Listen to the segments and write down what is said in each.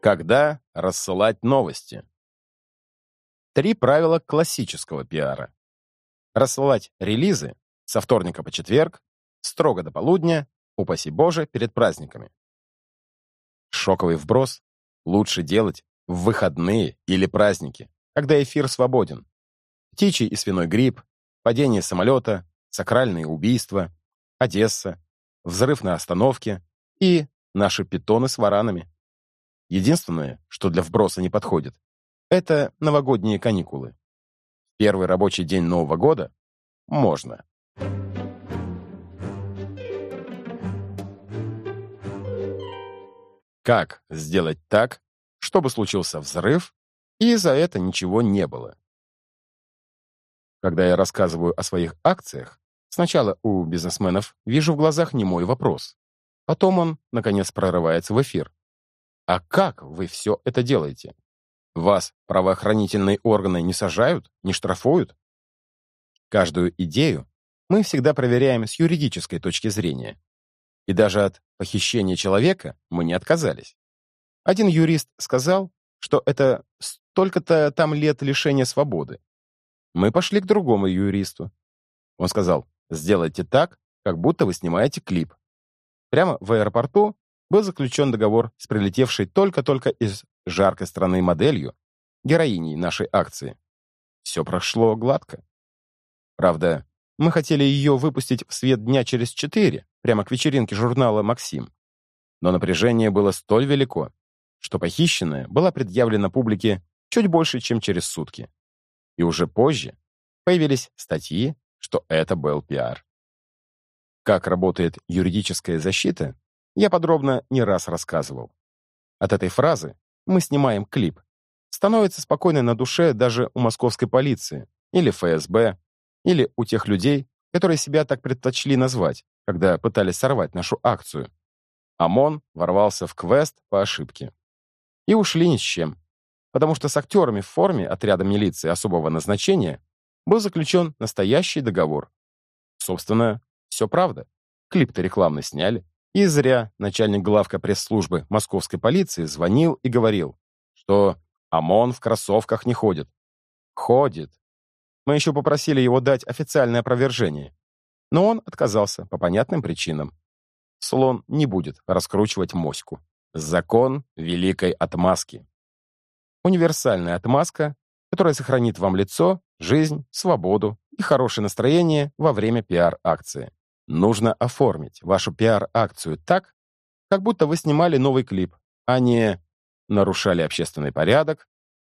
Когда рассылать новости? Три правила классического пиара. Рассылать релизы со вторника по четверг, строго до полудня, упаси Боже, перед праздниками. Шоковый вброс лучше делать в выходные или праздники, когда эфир свободен. Птичий и свиной грипп, падение самолета, сакральные убийства, Одесса, взрыв на остановке и наши питоны с варанами. Единственное, что для вброса не подходит, это новогодние каникулы. Первый рабочий день Нового года можно. Как сделать так, чтобы случился взрыв, и за это ничего не было? Когда я рассказываю о своих акциях, сначала у бизнесменов вижу в глазах немой вопрос. Потом он, наконец, прорывается в эфир. А как вы все это делаете? Вас правоохранительные органы не сажают, не штрафуют? Каждую идею мы всегда проверяем с юридической точки зрения. И даже от похищения человека мы не отказались. Один юрист сказал, что это столько-то там лет лишения свободы. Мы пошли к другому юристу. Он сказал, сделайте так, как будто вы снимаете клип. Прямо в аэропорту был заключен договор с прилетевшей только-только из жаркой страны моделью, героиней нашей акции. Все прошло гладко. Правда, мы хотели ее выпустить в свет дня через четыре, прямо к вечеринке журнала «Максим». Но напряжение было столь велико, что похищенная была предъявлена публике чуть больше, чем через сутки. И уже позже появились статьи, что это был пиар. Как работает юридическая защита, я подробно не раз рассказывал. От этой фразы «мы снимаем клип» становится спокойно на душе даже у московской полиции или ФСБ, или у тех людей, которые себя так предпочли назвать, когда пытались сорвать нашу акцию. ОМОН ворвался в квест по ошибке. И ушли ни с чем, потому что с актерами в форме отряда милиции особого назначения был заключен настоящий договор. Собственно, все правда. Клип-то рекламный сняли. И зря начальник главка пресс-службы московской полиции звонил и говорил, что ОМОН в кроссовках не ходит. Ходит. Мы еще попросили его дать официальное опровержение. Но он отказался по понятным причинам. Слон не будет раскручивать моську. Закон великой отмазки. Универсальная отмазка, которая сохранит вам лицо, жизнь, свободу и хорошее настроение во время пиар-акции. Нужно оформить вашу пиар-акцию так, как будто вы снимали новый клип, а не нарушали общественный порядок,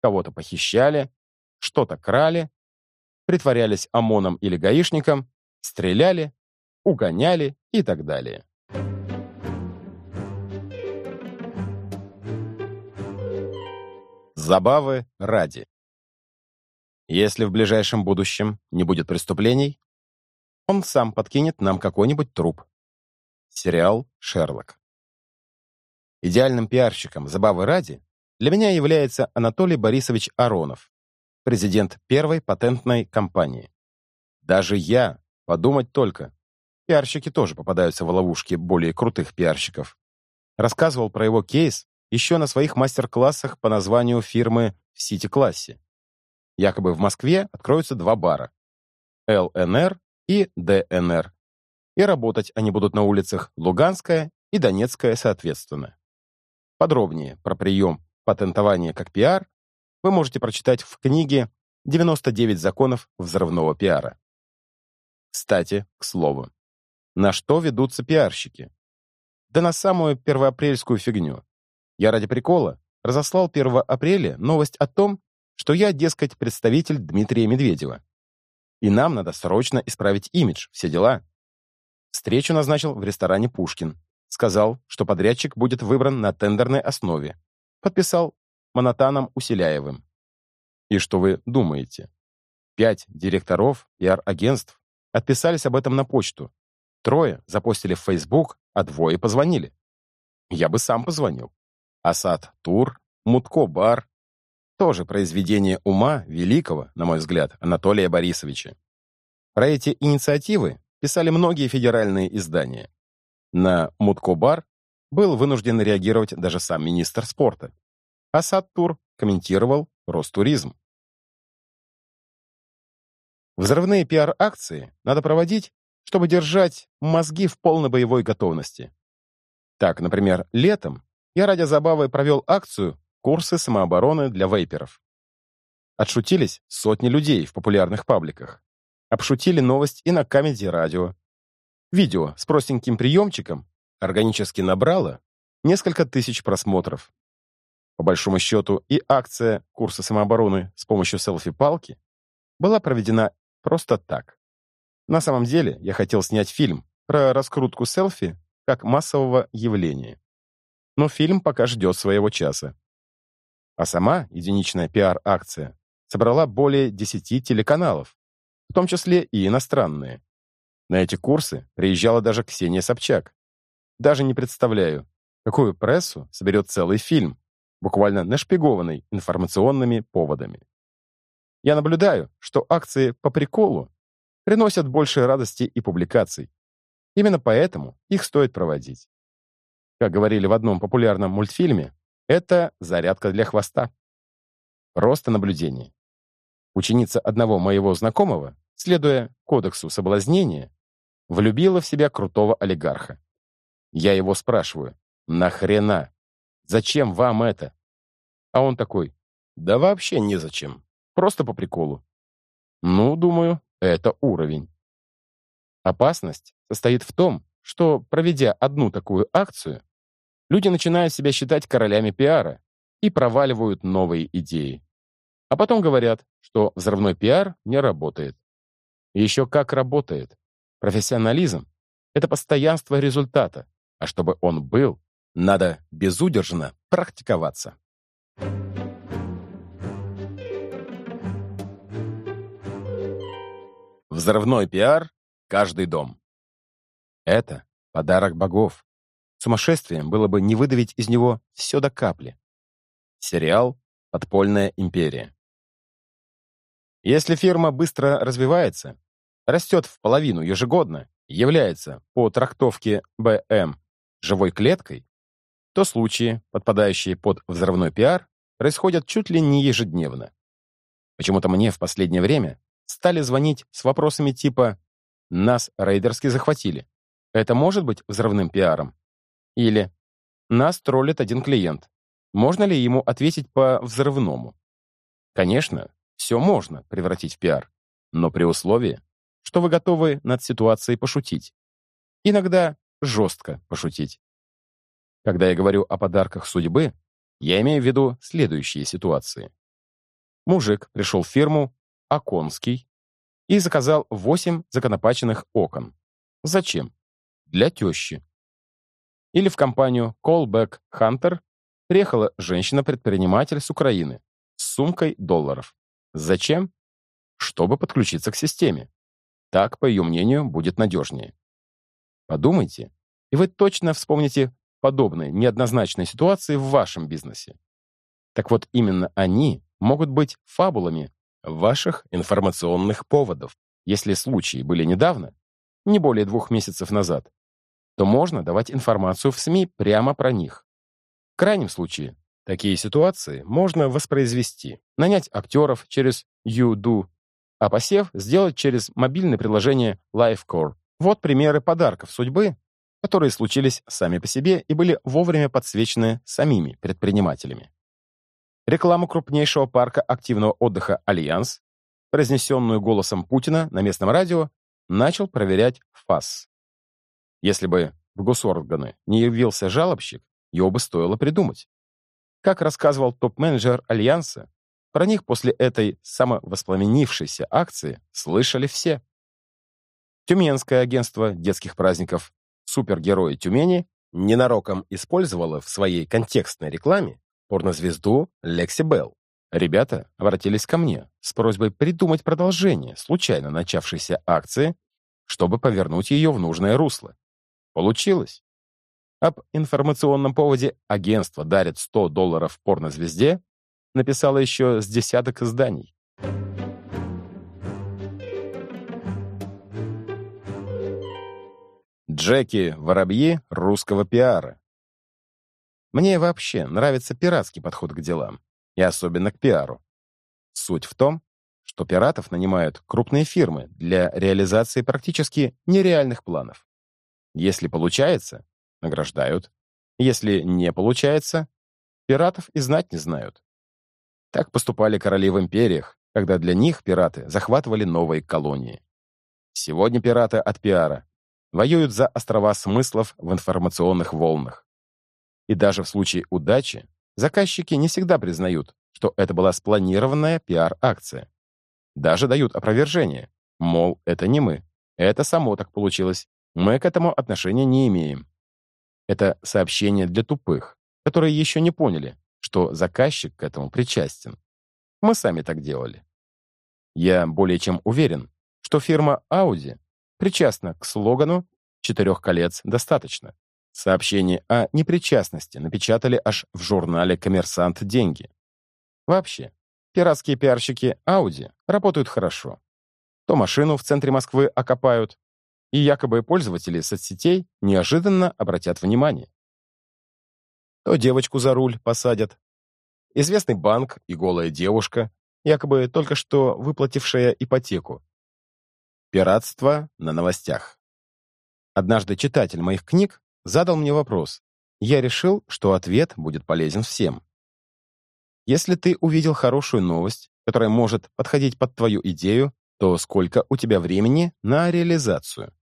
кого-то похищали, что-то крали, притворялись ОМОНом или гаишником, стреляли, угоняли и так далее. Забавы ради. Если в ближайшем будущем не будет преступлений, он сам подкинет нам какой-нибудь труп. Сериал «Шерлок». Идеальным пиарщиком «Забавы ради» для меня является Анатолий Борисович Аронов, президент первой патентной компании. Даже я, подумать только, пиарщики тоже попадаются в ловушки более крутых пиарщиков, рассказывал про его кейс еще на своих мастер-классах по названию фирмы в Сити-классе. Якобы в Москве откроются два бара — ЛНР и ДНР. И работать они будут на улицах Луганская и Донецкая соответственно. Подробнее про прием патентования как пиар вы можете прочитать в книге «99 законов взрывного пиара». Кстати, к слову, на что ведутся пиарщики? Да на самую первоапрельскую фигню. Я ради прикола разослал 1 апреля новость о том, что я, дескать, представитель Дмитрия Медведева. И нам надо срочно исправить имидж, все дела. Встречу назначил в ресторане «Пушкин». Сказал, что подрядчик будет выбран на тендерной основе. Подписал Монотаном Усиляевым. И что вы думаете? Пять директоров пиар-агентств отписались об этом на почту. Трое запостили в Facebook, а двое позвонили. Я бы сам позвонил. Асад Тур, Мутко Бар, тоже произведение ума великого, на мой взгляд, Анатолия Борисовича. Про эти инициативы писали многие федеральные издания. На Муткобар был вынужден реагировать даже сам министр спорта, а Саттур комментировал Ростуризм. Взрывные пиар-акции надо проводить, чтобы держать мозги в полной боевой готовности. Так, например, летом я ради забавы провел акцию «Курсы самообороны для вейперов». Отшутились сотни людей в популярных пабликах. Обшутили новость и на Камеди Радио. Видео с простеньким приемчиком органически набрало несколько тысяч просмотров. По большому счету, и акция курса самообороны с помощью селфи-палки была проведена просто так. На самом деле, я хотел снять фильм про раскрутку селфи как массового явления. Но фильм пока ждет своего часа. А сама единичная пиар-акция собрала более 10 телеканалов, в том числе и иностранные. На эти курсы приезжала даже Ксения Собчак. Даже не представляю, какую прессу соберет целый фильм, буквально нашпигованный информационными поводами. Я наблюдаю, что акции по приколу приносят больше радости и публикаций. Именно поэтому их стоит проводить. Как говорили в одном популярном мультфильме, это зарядка для хвоста. Просто наблюдение. Ученица одного моего знакомого, следуя кодексу соблазнения, влюбила в себя крутого олигарха. Я его спрашиваю, нахрена? Зачем вам это? А он такой, да вообще незачем. Просто по приколу. Ну, думаю, это уровень. Опасность состоит в том, что, проведя одну такую акцию, люди начинают себя считать королями пиара и проваливают новые идеи. А потом говорят, что взрывной пиар не работает. И еще как работает. Профессионализм — это постоянство результата, а чтобы он был, надо безудержно практиковаться. Взрывной пиар — каждый дом. Это подарок богов. Сумасшествием было бы не выдавить из него все до капли. Сериал «Подпольная империя». Если фирма быстро развивается, растет в половину ежегодно, является по трактовке БМ живой клеткой, то случаи, подпадающие под взрывной пиар, происходят чуть ли не ежедневно. Почему-то мне в последнее время стали звонить с вопросами типа «Нас рейдерски захватили. Это может быть взрывным пиаром?» Или «Нас троллит один клиент. Можно ли ему ответить по взрывному?» Конечно, все можно превратить в пиар, но при условии, что вы готовы над ситуацией пошутить. Иногда жестко пошутить. Когда я говорю о подарках судьбы, я имею в виду следующие ситуации. Мужик пришел в фирму Оконский и заказал 8 законопаченных окон. Зачем? Для тещи. Или в компанию Callback Hunter приехала женщина-предприниматель с Украины с сумкой долларов. Зачем? Чтобы подключиться к системе. Так, по ее мнению, будет надежнее. Подумайте, и вы точно вспомните подобные неоднозначные ситуации в вашем бизнесе. Так вот, именно они могут быть фабулами ваших информационных поводов. Если случаи были недавно, не более двух месяцев назад, то можно давать информацию в СМИ прямо про них. В крайнем случае, такие ситуации можно воспроизвести, нанять актеров через YouDo, а посев сделать через мобильное приложение LiveCore. Вот примеры подарков судьбы, которые случились сами по себе и были вовремя подсвечены самими предпринимателями. Рекламу крупнейшего парка активного отдыха «Альянс», произнесенную голосом Путина на местном радио, начал проверять ФАС. Если бы в госорганы не явился жалобщик, его бы стоило придумать. Как рассказывал топ-менеджер Альянса, про них после этой самовоспламенившейся акции слышали все. Тюменское агентство детских праздников «Супергерои Тюмени» ненароком использовало в своей контекстной рекламе порнозвезду Лекси Белл. Ребята обратились ко мне с просьбой придумать продолжение случайно начавшейся акции, чтобы повернуть ее в нужное русло. Получилось. Об информационном поводе агентство дарит 100 долларов порнозвезде написало еще с десяток изданий. Джеки Воробьи русского пиара. Мне вообще нравится пиратский подход к делам, и особенно к пиару. Суть в том, что пиратов нанимают крупные фирмы для реализации практически нереальных планов. Если получается, награждают. Если не получается, пиратов и знать не знают. Так поступали короли в империях, когда для них пираты захватывали новые колонии. Сегодня пираты от пиара воюют за острова смыслов в информационных волнах. И даже в случае удачи заказчики не всегда признают, что это была спланированная пиар-акция. Даже дают опровержение, мол, это не мы, это само так получилось, мы к этому отношения не имеем. Это сообщение для тупых, которые еще не поняли, что заказчик к этому причастен. Мы сами так делали. Я более чем уверен, что фирма Audi причастна к слогану «Четырех колец достаточно». Сообщение о непричастности напечатали аж в журнале «Коммерсант. Деньги». Вообще, пиратские пиарщики Audi работают хорошо. То машину в центре Москвы окопают, и якобы пользователи соцсетей неожиданно обратят внимание. То девочку за руль посадят. Известный банк и голая девушка, якобы только что выплатившая ипотеку. Пиратство на новостях. Однажды читатель моих книг задал мне вопрос. Я решил, что ответ будет полезен всем. Если ты увидел хорошую новость, которая может подходить под твою идею, то сколько у тебя времени на реализацию?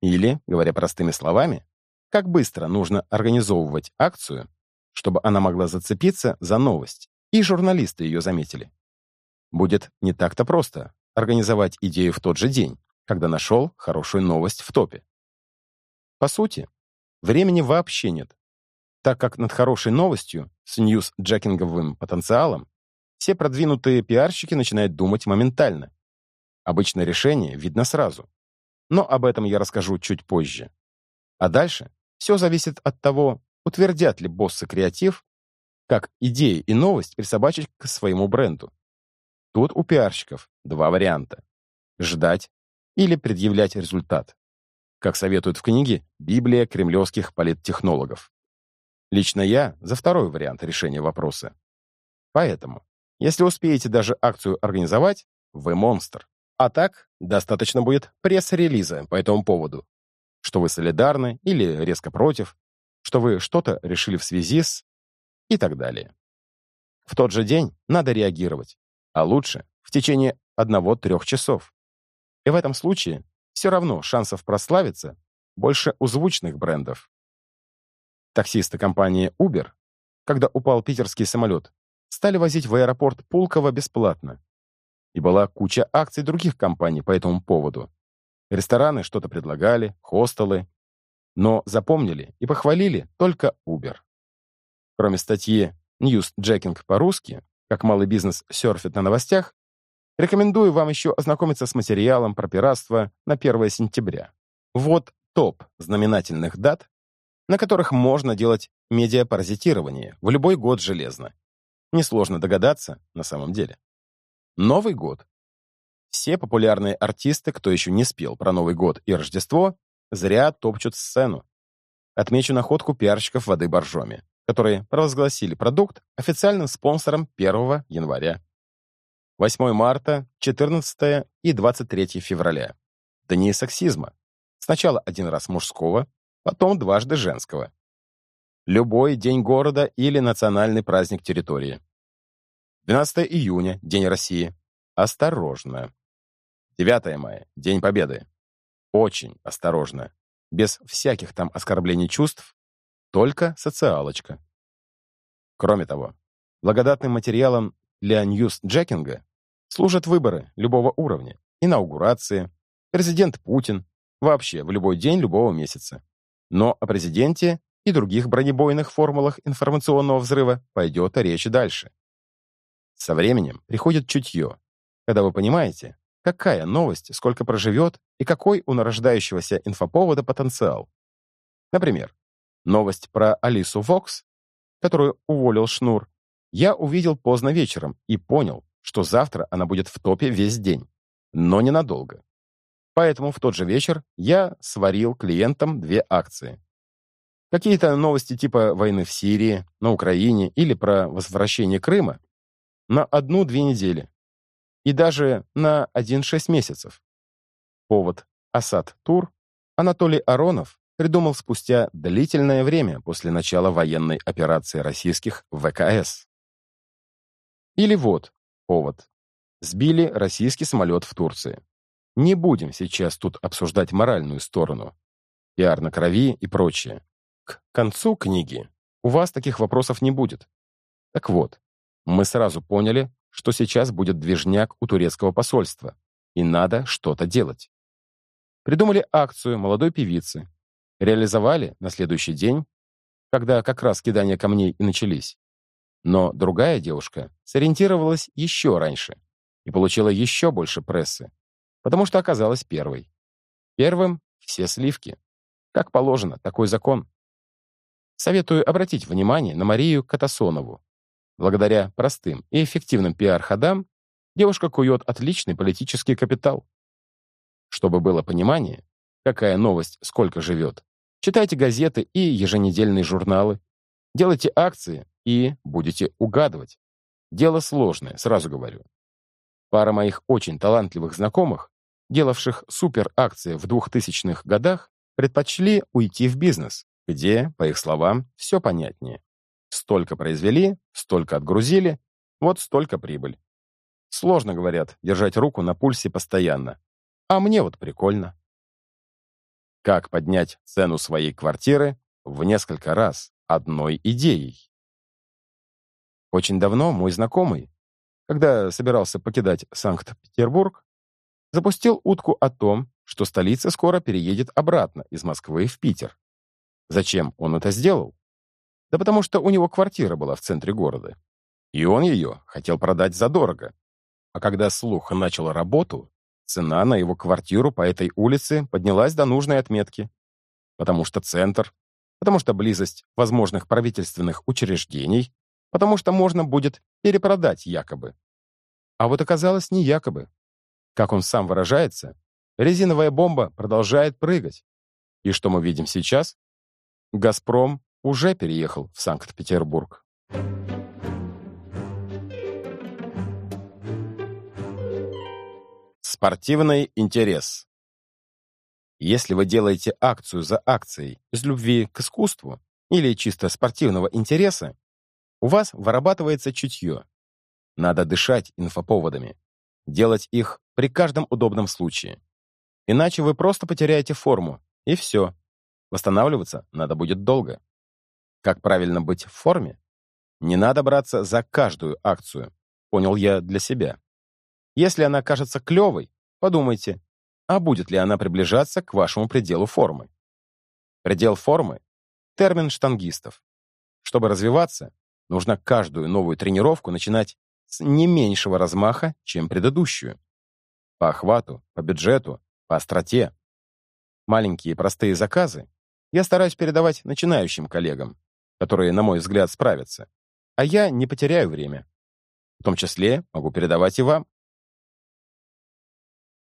Или, говоря простыми словами, как быстро нужно организовывать акцию, чтобы она могла зацепиться за новость, и журналисты ее заметили. Будет не так-то просто организовать идею в тот же день, когда нашел хорошую новость в топе. По сути, времени вообще нет, так как над хорошей новостью с ньюс-джекинговым потенциалом все продвинутые пиарщики начинают думать моментально. Обычно решение видно сразу. Но об этом я расскажу чуть позже. А дальше все зависит от того, утвердят ли боссы креатив, как идеи и новость присобачить к своему бренду. Тут у пиарщиков два варианта. Ждать или предъявлять результат. Как советуют в книге «Библия кремлевских политтехнологов». Лично я за второй вариант решения вопроса. Поэтому, если успеете даже акцию организовать, вы монстр. А так, достаточно будет пресс-релиза по этому поводу, что вы солидарны или резко против, что вы что-то решили в связи с и так далее. В тот же день надо реагировать, а лучше в течение одного-трех часов. И в этом случае все равно шансов прославиться больше у звучных брендов. Таксисты компании Uber, когда упал питерский самолет, стали возить в аэропорт Пулково бесплатно, и была куча акций других компаний по этому поводу. Рестораны что-то предлагали, хостелы. Но запомнили и похвалили только Uber. Кроме статьи «News Jacking по-русски», как малый бизнес серфит на новостях, рекомендую вам еще ознакомиться с материалом про пиратство на 1 сентября. Вот топ знаменательных дат, на которых можно делать медиапаразитирование в любой год железно. Несложно догадаться на самом деле. Новый год. Все популярные артисты, кто еще не спел про Новый год и Рождество, зря топчут сцену. Отмечу находку пиарщиков воды Боржоми, которые провозгласили продукт официальным спонсором 1 января. 8 марта, 14 и 23 февраля. Дни сексизма. Сначала один раз мужского, потом дважды женского. Любой день города или национальный праздник территории. 12 июня, День России. Осторожно. 9 мая, День Победы. Очень осторожно. Без всяких там оскорблений чувств, только социалочка. Кроме того, благодатным материалом для ньюс-джекинга служат выборы любого уровня, инаугурации, президент Путин, вообще в любой день любого месяца. Но о президенте и других бронебойных формулах информационного взрыва пойдет речь дальше. Со временем приходит чутье, когда вы понимаете, какая новость сколько проживет и какой у нарождающегося инфоповода потенциал. Например, новость про Алису Вокс, которую уволил Шнур, я увидел поздно вечером и понял, что завтра она будет в топе весь день, но ненадолго. Поэтому в тот же вечер я сварил клиентам две акции. Какие-то новости типа войны в Сирии, на Украине или про возвращение Крыма на одну-две недели. И даже на 1-6 месяцев. Повод «Асад Тур» Анатолий Аронов придумал спустя длительное время после начала военной операции российских ВКС. Или вот повод. Сбили российский самолет в Турции. Не будем сейчас тут обсуждать моральную сторону. Пиар на крови и прочее. К концу книги у вас таких вопросов не будет. Так вот, мы сразу поняли, что сейчас будет движняк у турецкого посольства, и надо что-то делать. Придумали акцию молодой певицы. Реализовали на следующий день, когда как раз кидания камней и начались. Но другая девушка сориентировалась еще раньше и получила еще больше прессы, потому что оказалась первой. Первым все сливки. Как положено, такой закон. Советую обратить внимание на Марию Катасонову. Благодаря простым и эффективным пиар-ходам девушка кует отличный политический капитал. Чтобы было понимание, какая новость сколько живет, читайте газеты и еженедельные журналы, делайте акции и будете угадывать. Дело сложное, сразу говорю. Пара моих очень талантливых знакомых, делавших супер-акции в 2000-х годах, предпочли уйти в бизнес, где, по их словам, все понятнее. Столько произвели, столько отгрузили, вот столько прибыль. Сложно, говорят, держать руку на пульсе постоянно. А мне вот прикольно. Как поднять цену своей квартиры в несколько раз одной идеей? Очень давно мой знакомый, когда собирался покидать Санкт-Петербург, запустил утку о том, что столица скоро переедет обратно из Москвы в Питер. Зачем он это сделал? Да потому что у него квартира была в центре города. И он ее хотел продать задорого. А когда слух начал работу, цена на его квартиру по этой улице поднялась до нужной отметки. Потому что центр, потому что близость возможных правительственных учреждений, потому что можно будет перепродать якобы. А вот оказалось не якобы. Как он сам выражается, резиновая бомба продолжает прыгать. И что мы видим сейчас? «Газпром» уже переехал в Санкт-Петербург. Спортивный интерес. Если вы делаете акцию за акцией из любви к искусству или чисто спортивного интереса, у вас вырабатывается чутье. Надо дышать инфоповодами, делать их при каждом удобном случае. Иначе вы просто потеряете форму, и все. Восстанавливаться надо будет долго. Как правильно быть в форме? Не надо браться за каждую акцию, понял я для себя. Если она кажется клевой, подумайте, а будет ли она приближаться к вашему пределу формы? Предел формы — термин штангистов. Чтобы развиваться, нужно каждую новую тренировку начинать с не меньшего размаха, чем предыдущую. По охвату, по бюджету, по остроте. Маленькие простые заказы я стараюсь передавать начинающим коллегам, которые, на мой взгляд, справятся. А я не потеряю время. В том числе могу передавать и вам.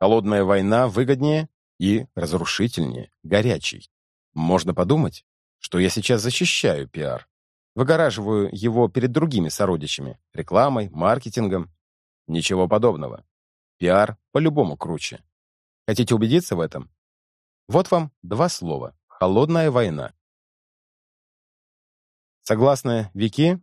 Холодная война выгоднее и разрушительнее горячей. Можно подумать, что я сейчас защищаю пиар. Выгораживаю его перед другими сородичами, рекламой, маркетингом. Ничего подобного. Пиар по-любому круче. Хотите убедиться в этом? Вот вам два слова. Холодная война. Согласно Вики,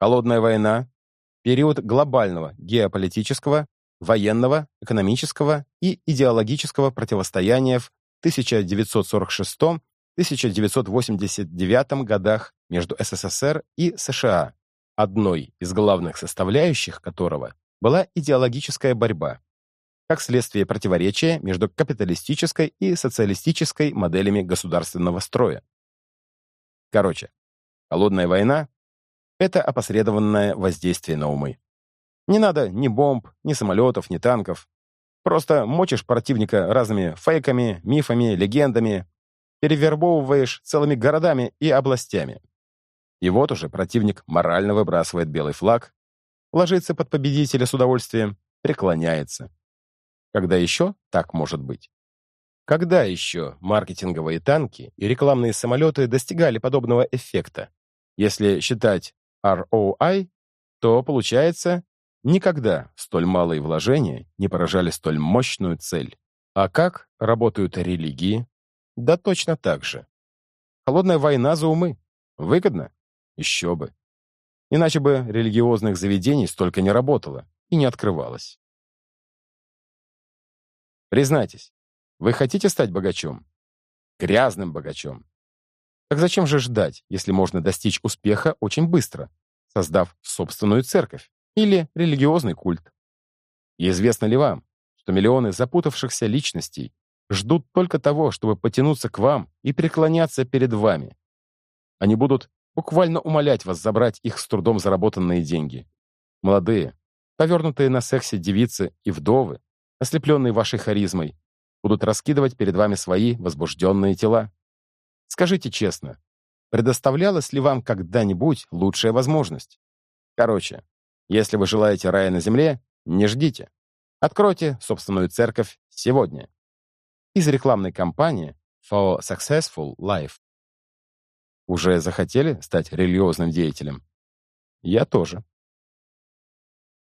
холодная война — период глобального геополитического, военного, экономического и идеологического противостояния в 1946-1989 годах между СССР и США, одной из главных составляющих которого была идеологическая борьба как следствие противоречия между капиталистической и социалистической моделями государственного строя. Короче, холодная война — это опосредованное воздействие на умы. Не надо ни бомб, ни самолетов, ни танков. Просто мочишь противника разными фейками, мифами, легендами, перевербовываешь целыми городами и областями. И вот уже противник морально выбрасывает белый флаг, ложится под победителя с удовольствием, преклоняется. Когда еще так может быть? Когда еще маркетинговые танки и рекламные самолеты достигали подобного эффекта? Если считать ROI, то получается, никогда столь малые вложения не поражали столь мощную цель. А как работают религии? Да точно так же. Холодная война за умы. Выгодно? Еще бы. Иначе бы религиозных заведений столько не работало и не открывалось. Признайтесь, вы хотите стать богачом? Грязным богачом. Так зачем же ждать, если можно достичь успеха очень быстро, создав собственную церковь или религиозный культ? И известно ли вам, что миллионы запутавшихся личностей ждут только того, чтобы потянуться к вам и преклоняться перед вами? Они будут буквально умолять вас забрать их с трудом заработанные деньги. Молодые, повернутые на сексе девицы и вдовы, ослепленные вашей харизмой, будут раскидывать перед вами свои возбужденные тела. Скажите честно, предоставлялась ли вам когда-нибудь лучшая возможность? Короче, если вы желаете рая на земле, не ждите. Откройте собственную церковь сегодня. Из рекламной кампании For Successful Life. Уже захотели стать религиозным деятелем? Я тоже.